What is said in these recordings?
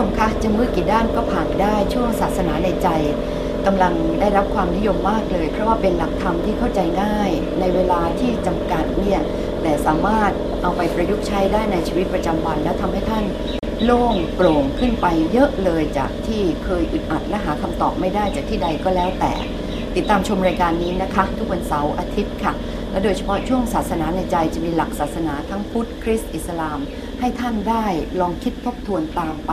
ชมคะจะมือกี่ด้านก็ผ่านได้ช่วงศาสนาในใจกำลังได้รับความนิยมมากเลย เพราะว่าเป็นหลักธรรมที่เข้าใจง่าย ในเวลาที่จำกัดเนี่ยแต่สามารถเอาไปประยุกต์ใช้ได้ในชีวิตประจำวัน และทำให้ท่านโล่งโปร่งขึ้นไปเยอะเลยจากที่เคยอึดอัดและหาคำตอบไม่ได้จากที่ใดก็แล้วแต่ ติดตามชมรายการนี้นะคะ ทุกวันเสาร์อาทิตย์ค่ะ และโดยเฉพาะช่วงศาสนาในใจจะมีหลักศาสนาทั้งพุทธคริสต์อิสลาม ให้ท่านได้ลองคิดทบทวนตามไป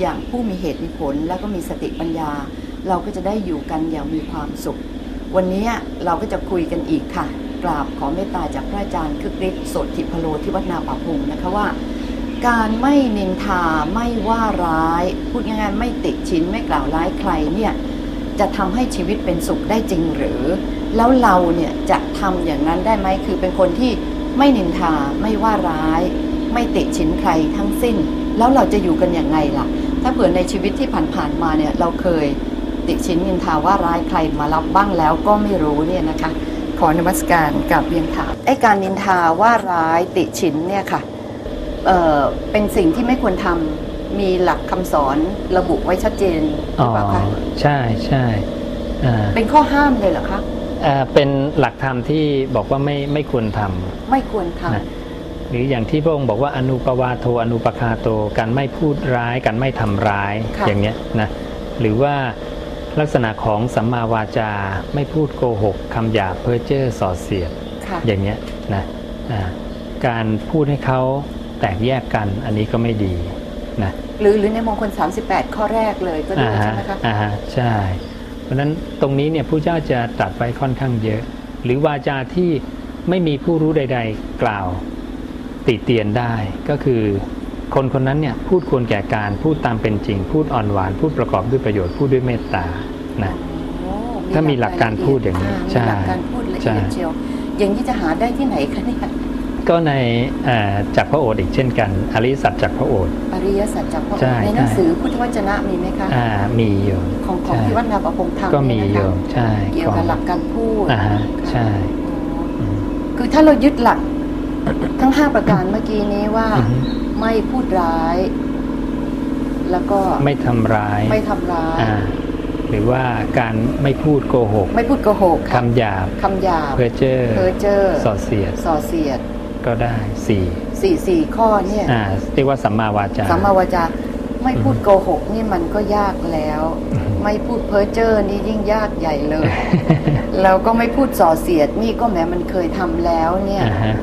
อย่างผู้มีเหตุมีผลแล้วก็มีสติปัญญา เราก็จะได้อยู่กันอย่างมีความสุข วันนี้เราก็จะคุยกันอีกค่ะ กราบขอเมตตาจากพระอาจารย์คึกฤทธิ์โสติพโลที่วัดนาป่าพงนะคะว่า การไม่นินทาไม่ว่าร้าย พูดง่ายๆไม่ติชินไม่กล่าวร้ายใครเนี่ยจะทำให้ชีวิตเป็นสุขได้จริงหรือ แล้วเราเนี่ยจะทำอย่างนั้นได้ไหมคือเป็นคนที่ไม่นินทาไม่ว่าร้าย ติชินใครทั้งสิ้น แล้วเราจะอยู่กันอย่างไงล่ะ ถ้าเผื่อในชีวิตที่ผ่านๆมาเนี่ยเราเคยติชินนินทาว่าร้ายใครมารับบ้างแล้วก็ไม่รู้เนี่ยนะคะ ขอนมัสการกับเรียนถามไอ้การนินทาว่าร้ายติชินเนี่ยค่ะเอ่อเป็นสิ่งที่ไม่ควรทำมีหลักคำสอนระบุไว้ชัดเจนหรือเปล่าคะใช่ใช่อ่าเป็นข้อห้ามเลยเหรอคะอ่าเป็นหลักธรรมที่บอกว่าไม่ไม่ควรทำไม่ควรทนะ หรืออย่างที่พระองค์บอกว่าอนุปวาโทอนุปคาโตการไม่พูดร้ายการไม่ทำร้ายอย่างเงี้ยนะหรือว่าลักษณะของสัมมาวาจาไม่พูดโกหกคำหยาบเพ้อเจ้อส่อเสียดำค่ะอย่างเงี้ยนะอ่าการพูดให้เขาแตกแยกกันอันนี้ก็ไม่ดีนะหรือหรือในมงคล 38 ข้อแรกเลยก็ดูอ่าใช่ฮะไหมคะอ่าฮะใช่ เพราะฉะนั้นตรงนี้เนี่ยผู้เจ้าจะตรัสไว้ค่อนข้างเยอะ หรือวาจาที่ไม่มีผู้รู้ใด ๆ กล่าว ติเตียนได้ก็คือคนคนนั้นเนี่ยพูดควรแก่การพูดตามเป็นจริง พูดอ่อนหวาน พูดประกอบด้วยประโยชน์พูดด้วยเมตตานะโอ้ถ้ามีหลักการพูดอย่างนี้มีใช่หลักการพูดละใช่เอียดเชียวอย่างนี้จะหาได้ที่ไหนคะเนี่ยก็ในเอ่อจากพระโอษฐ์อีกเช่นกัน อริยสัจจากพระโอษฐ์อริยสัจจากพระใช่ในหนังสือพุทธวจนะมีไหมคะอ่ามีอยู่ของของใช่ที่วัดนาประพงธรรมก็มีเนี่โยนะคะมใช่เกี่ยวกับหลักการพูดอ่าฮะใช่อ๋ออืมคือถ้าเรายึดหลัก ทั้ง5ประการเมื่อกี้นี้ว่าอือฮึไม่พูดร้าย แล้วก็ไม่ทำร้าย ไม่ทำร้ายอ่าหรือว่าการไม่พูดโกหก ไม่พูดโกหกค่ะคำหยาบคำหยาบเพ้อเจ้อเพ้อเจ้อส่อเสียดส่อเสียด ก็ได้สี่สี่สี่ข้อเนี่ยอ่าเรียกว่าสัมมาวาจาสัมมาวาจาไม่พูดโกหกนี่มันก็ยากแล้วอืมไม่พูดเพ้อเจ้อนี่ยิ่งยากใหญ่เลย แล้วก็ไม่พูดส่อเสียดนี่ก็แม้มันเคยทำแล้วเนี่ยอ่าฮะ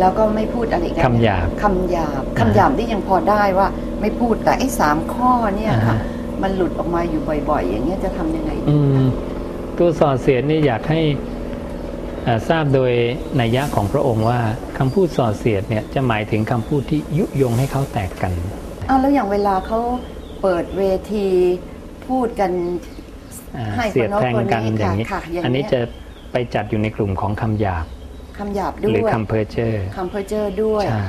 แล้วก็ไม่พูดอะไรกันคำหยาบคำหยาบอ่าคำหยาบที่ยังพอได้ว่าไม่พูดแต่ไอ้สามข้อเนี่ยค่ะอ่าฮะมันหลุดออกมาอยู่บ่อย ๆ อย่างเงี้ยจะทำยังไงดีอืมตัวส่อเสียดนี่อยากให้อ่าทราบโดยนัยยะของพระองค์ว่าคำพูดส่อเสียดเนี่ยจะหมายถึงคำพูดที่ยุยงให้เขาแตกกันอ้าวแล้วอย่างเวลาเขาเปิดเวทีพูดกันอ่าให้เสียดแทงกันคนโน้นคนนี้อย่างนี้ค่ะค่ะอย่างเงี้ยอันนี้จะไปจัดอยู่ในกลุ่มของคำหยาบ คำหยาบหด้รือวยคำเพ้อเจ้อคำเพ้อเจ้อด้วย ใช่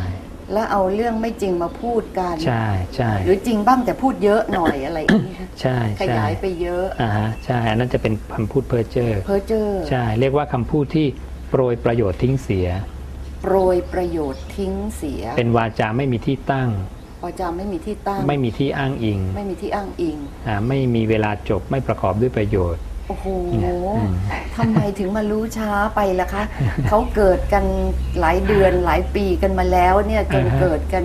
แล้วเอาเรื่องไม่จริงมาพูดกัน ใช่ใช่หรือจริงบ้างแต่พูดเยอะหน่อยอะไรอย่างเงี้ยใช่ขใช่ยายไปเยอะ อ่าฮะใช่อันนั้นจะเป็นคำพูดเพ้อเจ้อเพ้อเจ้อใช่ เรียกว่าคำพูดที่โปรยประโยชน์ทิ้งเสีย โปรยประโยชน์ทิ้งเสียเป็นวาจาไม่มีที่ตั้งวาจาไม่มีที่ตั้งไม่มีที่อ้างอิงไม่มีที่อ้างอิง อ่าไม่มีเวลาจบไม่ประกอบด้วยประโยชน์ โอ้โหเนี่ยอืมทำไมถึงมารู้ช้าไปล่ะคะ เขาเกิดกันหลายเดือนหลายปีกันมาแล้วเนี่ยจนอ่าฮะเกิดกัน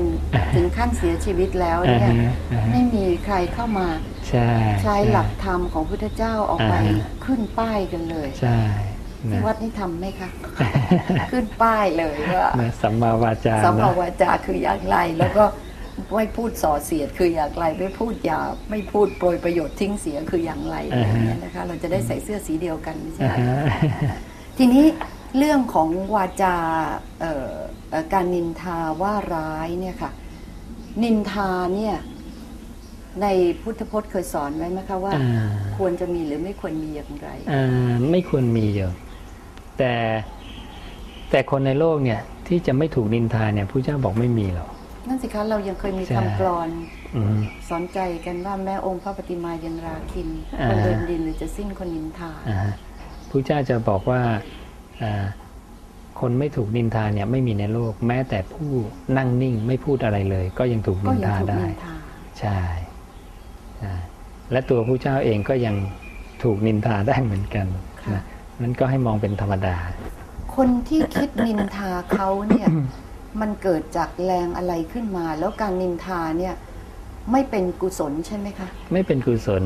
ถึงขั้นเสียชีวิตแล้วอ่าเนี่ยฮะอ่าฮะไม่มีใครเข้ามาใช่ใช้หลักธรรมของพุทธเจ้าออกไปอ่าฮะขึ้นป้ายกันเลยใช่ที่นะวัดนี่ทำไหมคะ ขึ้นป้ายเลยว่านะสัมมาวาจาสัมภานะวาจาคืออย่างไรแล้วก็ ไม่พูดส่อเสียดคืออย่างไรไม่พูดหยาบไม่พูดโปรยประโยชน์ทิ้งเสียคืออย่างไรอะไรอย่างเงี้ยนะคะ เราจะได้ใส่เสื้อสีเดียวกันไม่ใช่อ่าไหมฮะทีนี้เรื่องของวาจาเอ่อเอ่อการนินทาว่าร้ายเนี่ยค่ะ นินทาเนี่ยในพุทธพจน์เคยสอนไว้ไหมคะว่าอ่าควรจะมีหรือไม่ควรมีอย่างไรอ่าไม่ควรมีอยู่แต่แต่คนในโลกเนี่ยที่จะไม่ถูกนินทาเนี่ยผู้เจ้าบอกไม่มีหรอก นั่นสิคะเรายังเคยมีใช่คำกรอนอืมสอนใจกันว่าแม้องค์พระปฏิมายันราคินอ่าคนเดินดินหรือจะสิ้นคนนินทาอ่าฮะผู้เจ้าจะบอกว่าอ่าคนไม่ถูกนินทาเนี่ยไม่มีในโลก แม้แต่ผู้นั่งนิ่งไม่พูดอะไรเลย ก็ยังถูกก็นินยังทาถูกได้นินทาใช่และตัวผู้เจ้าเองก็ยังถูกนินทาได้เหมือนกันค่ะนะนั้นก็ให้มองเป็นธรรมดา คนที่คิดนินทาเขาเนี่ย มันเกิดจากแรงอะไรขึ้นมา แล้วการนินทาเนี่ยไม่เป็นกุศลใช่ไหมคะ ไม่เป็นกุศล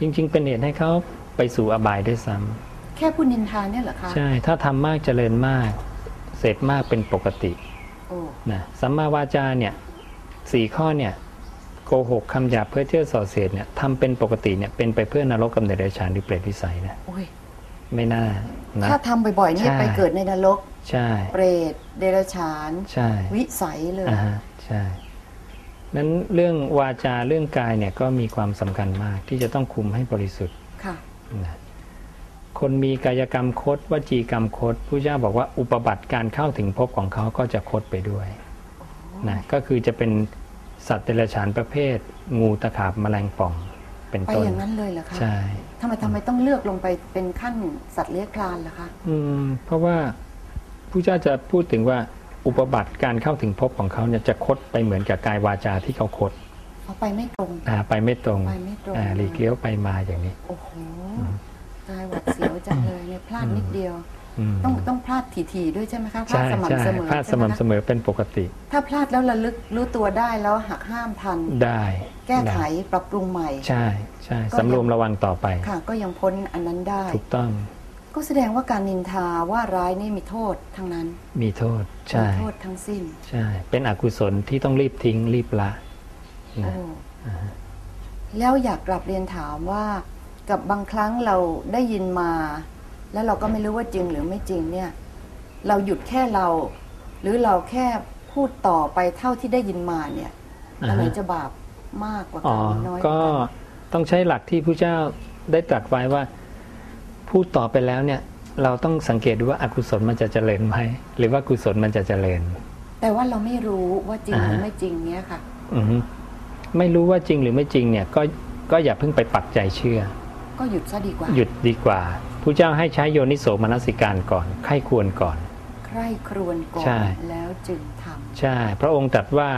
จริง ๆ เป็นเหตุให้เขาไปสู่อบายด้วยซ้ำแค่ผู้นินทาเนี่ยเหรอคะ ใช่ ถ้าทำมากเจริญมาก เสร็จมากเป็นปกติโอ้นะสัมมาวาจาเนี่ยสี่ข้อเนี่ยโกหกคำหยาบเพื่อเชื่อส่อเสียดเนี่ยทำเป็นปกติเนี่ยเป็นไปเพื่อนรกกำเนิดเดรัจฉานหรือเปรตวิสัยนะโอ้ย ไม่น่านะถ้าทำบ่อยๆนี่ใช่ไปเกิดในนรก ใช่ เปรต เดรัจฉาน ใช่ วิสัยเลยอ่าฮะใช่ นั้นเรื่องวาจาเรื่องกายเนี่ยก็มีความสำคัญมากที่จะต้องคุมให้บริสุทธิ์ ค่ะนะคนมีกายกรรมคดวจีกรรมคดผู้เจ้าบอกว่าอุปบัติการเข้าถึงภพของเขาก็จะคดไปด้วยนะก็คือจะเป็นสัตว์เดรัจฉานประเภท งูตะขาบแมลงป่อง เป็นไปต้นอย่างนั้นเลยเหรอคะใช่ทำไมทำไมต้องเลือกลงไปเป็นขั้นสัตว์เลี้ยงคลานล่ะคะอืมเพราะว่าผู้เจ้าจะพูดถึงว่าอุปบัติการเข้าถึงภพของเขาเนี่ยจะคดไปเหมือนกับกายวาจาที่เขาคดเขาไปไม่ตรงอ่าไปไม่ตรงไปไม่ตรงอ่าหลีกเลี้ยวไปมาอย่างนี้โอ้โหตายหวัดเสียวจังเลยเนี่ยพลาดนิดเดียวอืม ต้องต้องพลาดถี่ๆด้วยใช่ไหมคะพลาดใช่สใช่ม่ำเสมอพลาดสใช่ไหมม่ำเสคะมอเป็นปกติถ้าพลาดแล้วระลึกรู้ตัวได้แล้วหักห้ามทัน ได้แก้ไขด้ปรับปรุงใหม่ ใช่ใช่ก็สำรวมยังระวังต่อไป ค่ะ ก็ยังพ้นอันนั้นได้ ถูกต้องก็แสดงว่าการนินทาว่าร้ายนี่มีโทษทั้งนั้นมีโทษใช่มีโทษทั้งสิ้นใช่ เป็นอกุศลที่ต้องรีบทิ้งรีบละโอ้นะ แล้วอยากกลับเรียนถามว่ากับบางครั้งเราได้ยินมา แล้วเราก็ไม่รู้ว่าจริงหรือไม่จริงเนี่ย เราหยุดแค่เรา หรือเราแค่พูดต่อไปเท่าที่ได้ยินมาเนี่ยอันไหนจะบาปมากกว่าอ๋กัอนน้อยว่าก็กันต้องใช้หลักที่พระเจ้าได้ตรัสไว้ว่า พูดต่อไปแล้วเนี่ย เราต้องสังเกตดูว่าอากุศลมันจะเจริญไหมหรือว่ากุศลมันจะเจริญ แต่ว่าเราไม่รู้ว่าจริงหรืออ่าฮะไม่จริงเนี่ยค่ะ อือฮึไม่รู้ว่าจริงหรือไม่จริงเนี่ย ก็ก็อย่าเพิ่งไปปักใจเชื่อ ก็หยุดซะดีกว่า หยุดดีกว่า ผู้เจ้าให้ใช้โยนิโสมนสิการก่อนไข้ควรก่อนใคร่ครวญก่อใช่นแล้วจึงทำใช่ พระองค์ตรัสว่า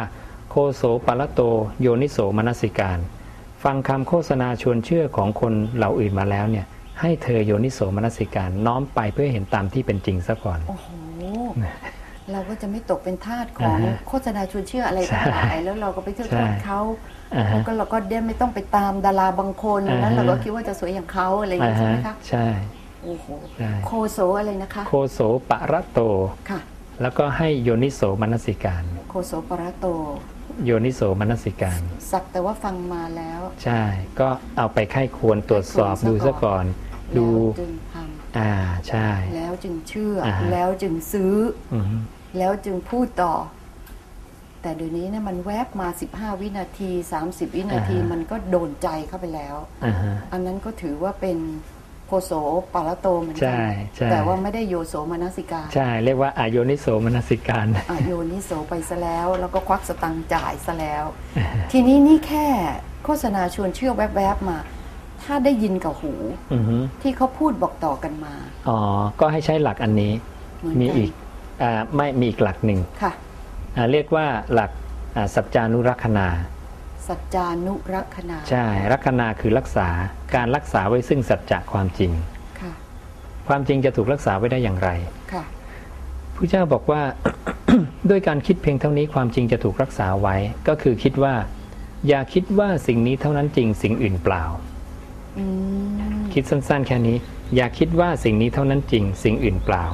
โคโสปะละโตโยนิโสมนสิการ ฟังคำโฆษณาชวนเชื่อของคนเหล่าอื่นมาแล้วเนี่ย ให้เธอโยนิโสมนสิการน้อมไปเพื่อเห็นตามที่เป็นจริงซะก่อน โอ้โห เราก็จะไม่ตกเป็นทาสของอ่าฮะโฆษณาชวนเชื่ออะไรทั้งหลาย แล้วเราก็ไปเที่ยวใช่ทอดเขาอ่าแล้ฮะวก็เราก็ได้ไม่ต้องไปตามดาราบางคนอ่าฮะนั้นเราก็คิดว่าจะสวยอย่างเขาอะไรอย่างอ่านี้ใช่ฮะไหมคะใช่ โอ้โหใช่ โคโซอะไรนะคะโคโสปะระโต ค่ะ แล้วก็ให้โยนิโสมนสิการ โคโซปรโต โยนิโสมนสิการ สักแต่ว่าฟังมาแล้วใช่ ก็เอาไปไข้ควรตรวจสอบดูซะก่อน ดู แล้วจึงทอ่า ใช่ำแล้วจึงเชื่ออ่าฮะ แล้วจึงซื้อ อือฮึ แล้วจึงพูดต่อ แต่เดี๋ยวนี้เนี่ยมันแวบมา 15 วินาที 30 วินาทีมันก็โดนใจเข้าไปแล้วอ่าฮะอันนั้นก็ถือว่าเป็นโคโสปาระโตเหมือนกัใช่ใช่แต่ว่าไม่ได้โยโสมนสิการ ใช่ เรียกว่าอายนิโสมนสิการอะโยนิโสไปซะแล้ว แล้วก็ควักสตังค์จ่ายซะแล้ว ทีนี้นี่แค่โฆษณาชวนเชื่อแวบๆมา ถ้าได้ยินกับหูอือฮึที่เขาพูดบอกต่อกันมา อ๋อ ก็ให้ใช้หลักอันนี้เหมือนมีกันอีกอ่า ไม่มีอีกหลักหนึ่งค่ะอ่าเรียกว่าหลักอ่าสัจจานุรักษณาสัจจานุรักษณาใช่รักษณาคือรักษาการรักษาไว้ซึ่งสัจจะความจริงค่ะความจริงจะถูกรักษาไว้ได้อย่างไรค่ะผู้เจ้าบอกว่าด้วยการคิดเพียงเท่านี้ความจริงจะถูกรักษาไว้ ก็คือคิดว่า อย่าคิดว่าสิ่งนี้เท่านั้นจริงสิ่งอื่นเปล่าอืมคิดสั้นๆ แค่นี้ อย่าคิดว่าสิ่งนี้เท่านั้นจริง สิ่งอื่นเปล่า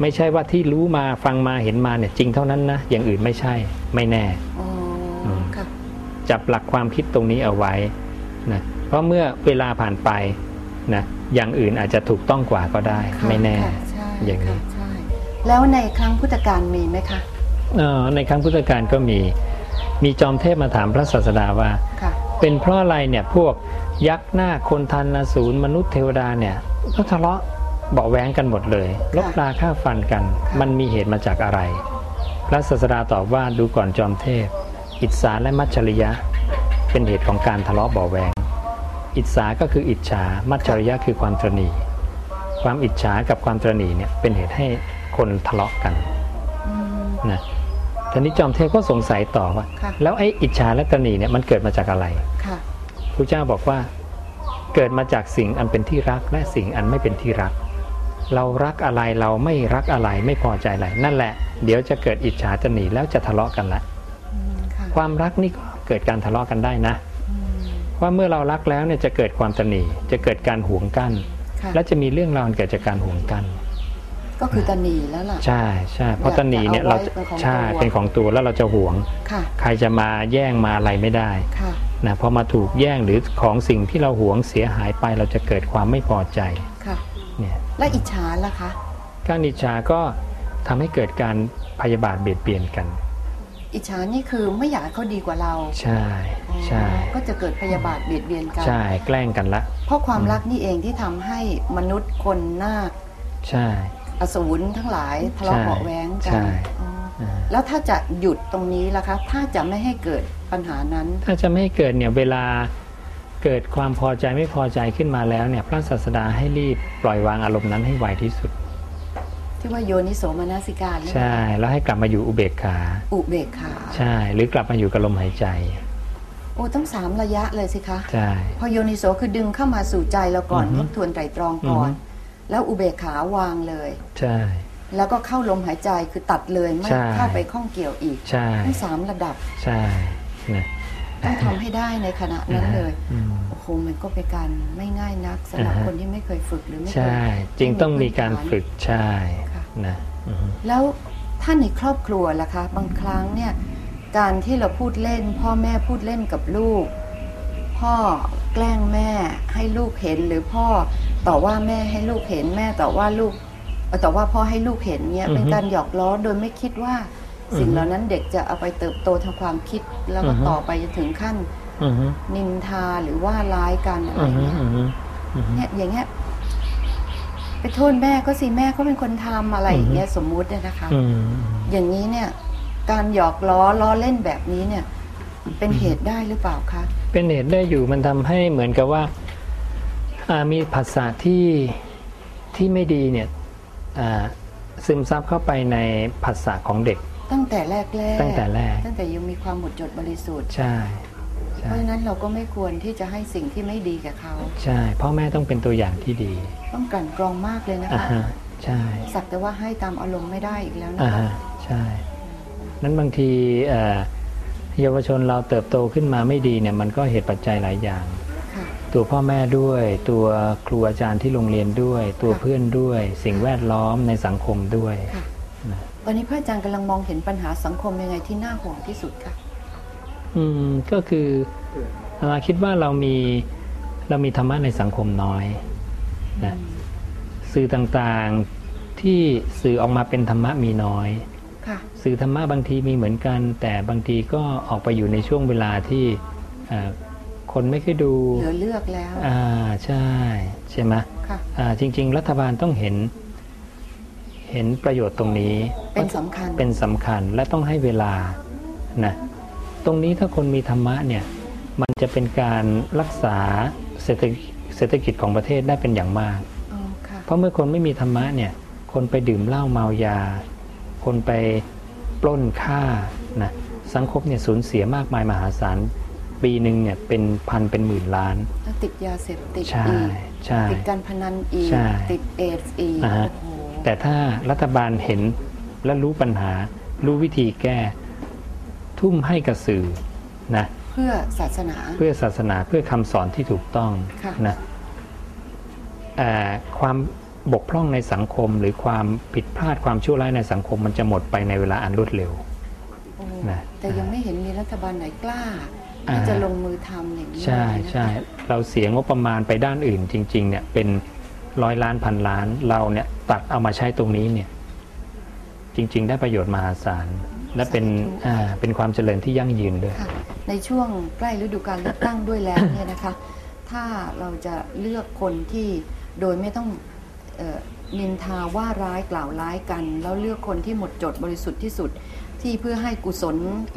ไม่ใช่ว่าที่รู้มาฟังมาเห็นมาเนี่ยจริงเท่านั้นนะอย่างอื่นไม่ใช่ไม่แน่อ๋ออมค่ะจับหลักความคิดตรงนี้เอาไว้นะเพราะเมื่อเวลาผ่านไปนะอย่างอื่นอาจจะถูกต้องกว่าก็ได้ค่ะไม่แน่ค่ะใช่อย่างนี้ค่ะใช่แล้วในครั้งพุทธกาลมีไหมคะเอ่อในครั้งพุทธกาลก็มีมีจอมเทพมาถามพระศาสดาว่าค่ะเป็นเพราะอะไรเนี่ยพวกยักษ์หน้าคนทันนสูรมนุษย์เทวดาเนี่ยก็ทะเลาะ เบาะแว้งกันหมดเลยลบลาฆ่าฟันกันค่ะมันมีเหตุมาจากอะไร พระศาสดาตอบว่าดูก่อนจอมเทพ อิจฉาและมัจฉริยะ เป็นเหตุของการทะเลาะเบาะแวงอิจฉาก็คืออิจฉามัจฉริยะคือความตรณีความอิจฉากับความตรณีเนี่ยเป็นเหตุให้คนทะเลาะกันอืมนะทีนี้จอมเทพก็สงสัยต่อว่าค่ะแล้วไอ้อิจฉาและตรณีเนี่ยมันเกิดมาจากอะไรค่ะพระเจ้าบอกว่าเกิดมาจากสิ่งอันเป็นที่รักและสิ่งอันไม่เป็นที่รัก เรารักอะไรเราไม่รักอะไรไม่พอใจอะไรนั่นแหละ เดี๋ยวจะเกิดอิจฉาจะหนีแล้วจะทะเลาะกันละอืมค่ะความรักนี่ก็เกิดการทะเลาะกันได้นะอืมว่าเมื่อเรารักแล้วเนี่ยจะเกิดความตนีจะเกิดการหวงกั้นค่ะและจะมีเรื่องราวเกิดจากการหวงกั้นก็คือตะหนีแล้วล่ะใช่ใช่เพราะอยากตนีเนี่ยจะเราเอาไว้เป็นของใช่ตัวเป็นของตัวแล้วเราจะหวงค่ะใครจะมาแย่งมาอะไรไม่ได้ค่ะนะพอมาถูกแย่งหรือของสิ่งที่เราหวงเสียหายไปเราจะเกิดความไม่พอใจค่ะเนี่ย และอิจฉาล่ะคะ การอิจฉาก็ทำให้เกิดการพยาบาทเบียดเบียนกัน อิจฉานี่คือไม่อยากให้เขาดีกว่าเรา ใช่ใช่อ๋อก็จะเกิดพยาบาทเบียดเบียนกันใช่แกล้งกันละ เพราะความรักนี่เองที่ทำให้มนุษย์คนนาคใช่ อสูรทั้งหลายทะเลาะใช่เบาะแว้งกัใช่อ๋ออ่าแล้วถ้าจะหยุดตรงนี้ล่ะคะ ถ้าจะไม่ให้เกิดปัญหานั้น ถ้าจะไม่ให้เกิดเนี่ยเวลา เกิดความพอใจไม่พอใจขึ้นมาแล้วเนี่ยพระศาสดาให้รีบปล่อยวางอารมณ์นั้นให้ไวที่สุด ที่ว่าโยนิโสมนสิการเนี่ยใช่ แล้วให้กลับมาอยู่อุเบกขา อุเบกขาใช่ หรือกลับมาอยู่กับลมหายใจโอ้ต้องสามระยะเลยสิคะใช่พอโยนิโสคือดึงเข้ามาสู่ใจเราก่อนอือฮึทบทวนไตรตรองก่อนอือฮึแล้วอุเบกขาวางเลย ใช่ แล้วก็เข้าลมหายใจคือตัดเลยไม่ใช่เข้าไปข้องเกี่ยวอีกใช่ทั้งสามระดับใช่นะ ต้องทำให้ได้ในขณะนั้นเลยอืมโอ้โหมันก็เป็นการไม่ง่ายนักสำหรับอ่าฮะคนที่ไม่เคยฝึกหรือไม่เคใช่ยจริงต้องมีการฝึกใช่ค่ะนะอือฮึแล้วท่านในครอบครัวล่ะคะ บางครั้งเนี่ยการที่เราพูดเล่น พ่อแม่พูดเล่นกับลูก พ่อแกล้งแม่ให้ลูกเห็นหรือพ่อต่อว่าแม่ให้ลูกเห็นแม่ต่อว่าลูกเอ่อต่อว่าพ่อให้ลูกเห็นเนี่ยเป็นการหยอกล้อโดยไม่คิดว่า สิ่งเหล่านั้นเด็กจะเอาไปเติบโตทางความคิดแล้วก็ต่อไปจนถึงขั้นอือฮึนินทาหรือว่าร้ายกันอะไรอือฮึเงี้ยอือฮึอือฮึเนี่ยอย่างเงี้ยไปโทษแม่ก็สิแม่ก็เป็นคนทำอะไรอย่างเงี้ยสมมุติเนี่ยนะคะอืมอย่างนี้เนี่ย การหยอกล้อล้อเล่นแบบนี้เนี่ย เป็นเหตุได้หรือเปล่าคะเป็นเหตุได้อยู่มันทำให้เหมือนกับว่าอ่ามีภาษาที่ที่ไม่ดีเนี่ยอ่าซึมซับเข้าไปในภาษาของเด็ก ตั้งแต่แรกแรกตั้งแต่แรก ตั้งแต่ยังมีความหมดจดบริสุทธิ์ใช่เพใช่ราะฉะนั้นเราก็ไม่ควรที่จะให้สิ่งที่ไม่ดีกับเขา ใช่พ่อแม่ต้องเป็นตัวอย่างที่ดี ต้องกลั่นกรองมากเลยนะอ่าคะฮะใช่สักแต่ว่าให้ตามอารมณ์ไม่ได้อีกแล้วนะอ่าคะฮะใช่ นั้นบางทีเอ่อเยาวชนเราเติบโตขึ้นมาไม่ดีเนี่ยมันก็เหตุปัจจัยหลายอย่างค่ะตัวพ่อแม่ด้วย ตัวครูอาจารย์ที่โรงเรียนด้วย ตัวค่ะเพื่อนด้วย สิ่งแวดล้อมในสังคมด้วย ค่ะนะตอนนี้พระอาจารย์กำลังมองเห็นปัญหาสังคมยังไงที่น่าห่วงที่สุดค่ะอืมก็คืออาตมาคิดว่าเรามีเรามีธรรมะในสังคมน้อยนะสื่อต่างๆที่สื่อออกมาเป็นธรรมะมีน้อยค่ะสื่อธรรมะบางทีมีเหมือนกัน แต่บางทีก็ออกไปอยู่ในช่วงเวลาที่เอ่อคนไม่เคอยดูเหลือเลือกแล้ว อ่าใช่ ใช่ไหมค่ะอ่าจริง ๆ รัฐบาลต้องเห็น เห็นประโยชน์ตรงนี้เป็นสำคัญเป็นสำคัญและต้องให้เวลานะตรงนี้ถ้าคนมีธรรมะเนี่ยมันจะเป็นการรักษาเศรษฐกิจเศรษฐกิจของประเทศได้เป็นอย่างมากอ๋อค่ะเพราะเมื่อคนไม่มีธรรมะเนี่ยคนไปดื่มเหล้าเมายา คนไปปล้นฆ่านะสังคมเนี่ยสูญเสียมากมายมหาศาลปีหนึ่งเนี่ยเป็นพันเป็นหมื่นล้านแล้วติดยาเสพติดใช่อีกใช่ติดการพนันอีกใช่ติดเอดส์อีกอ่าฮะโอ้โห แต่ถ้ารัฐบาลเห็นและรู้ปัญหา รู้วิธีแก้ ทุ่มให้กับสื่อนะเพื่อศาสนา เพื่อศาสนาเพื่อคำสอนที่ถูกต้องค่ะนะเอ่อความบกพร่องในสังคมหรือความผิดพลาดความชั่วร้ายในสังคมมันจะหมดไปในเวลาอันรวดเร็วโอ้นะแต่ยังไม่เห็นมีรัฐบาลไหนกล้าอ่าที่จะลงมือทำอย่างนี้ใช่เลยนะคะใช่เราเสียงบประมาณไปด้านอื่นจริง ๆ เนี่ยเป็น ร้อยล้านพันล้าน เราเนี่ยตัดเอามาใช้ตรงนี้เนี่ยจริง ๆ ได้ประโยชน์มหาศาล และเป็นอ่าเป็นความเจริญที่ยั่งยืนด้วยค่ะในช่วงใกล้ฤดูการเลือกตั้งด้วยแล้วเนี่ยนะคะ ถ้าเราจะเลือกคนที่โดยไม่ต้องเอ่อนินทาว่าร้ายกล่าวร้ายกัน แล้วเลือกคนที่หมดจดบริสุทธิ์ที่สุด ที่เพื่อให้กุศ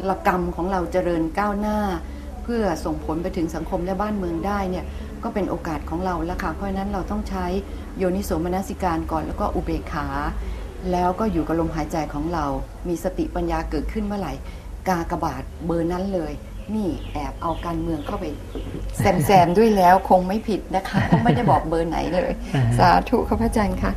ลกรรมของเราเจริญก้าวหน้า เพื่อส่งผลไปถึงสังคมและบ้านเมืองได้เนี่ย ก็เป็นโอกาสของเราแล้วค่ะ เพราะฉะนั้นเราต้องใช้โยนิโสมนสิการก่อนแล้วก็อุเบกขา แล้วก็อยู่กับลมหายใจของเรา มีสติปัญญาเกิดขึ้นเมื่อไหร่ กากบาทเบอร์นั้นเลย นี่แอบเอาการเมืองเข้าไปแซมๆด้วยแล้วคงไม่ผิดนะคะเพราะไม่ได้บอกเบอร์ไหนเลยอ่าฮะสาธุข้าพระอาจารย์ค่ะ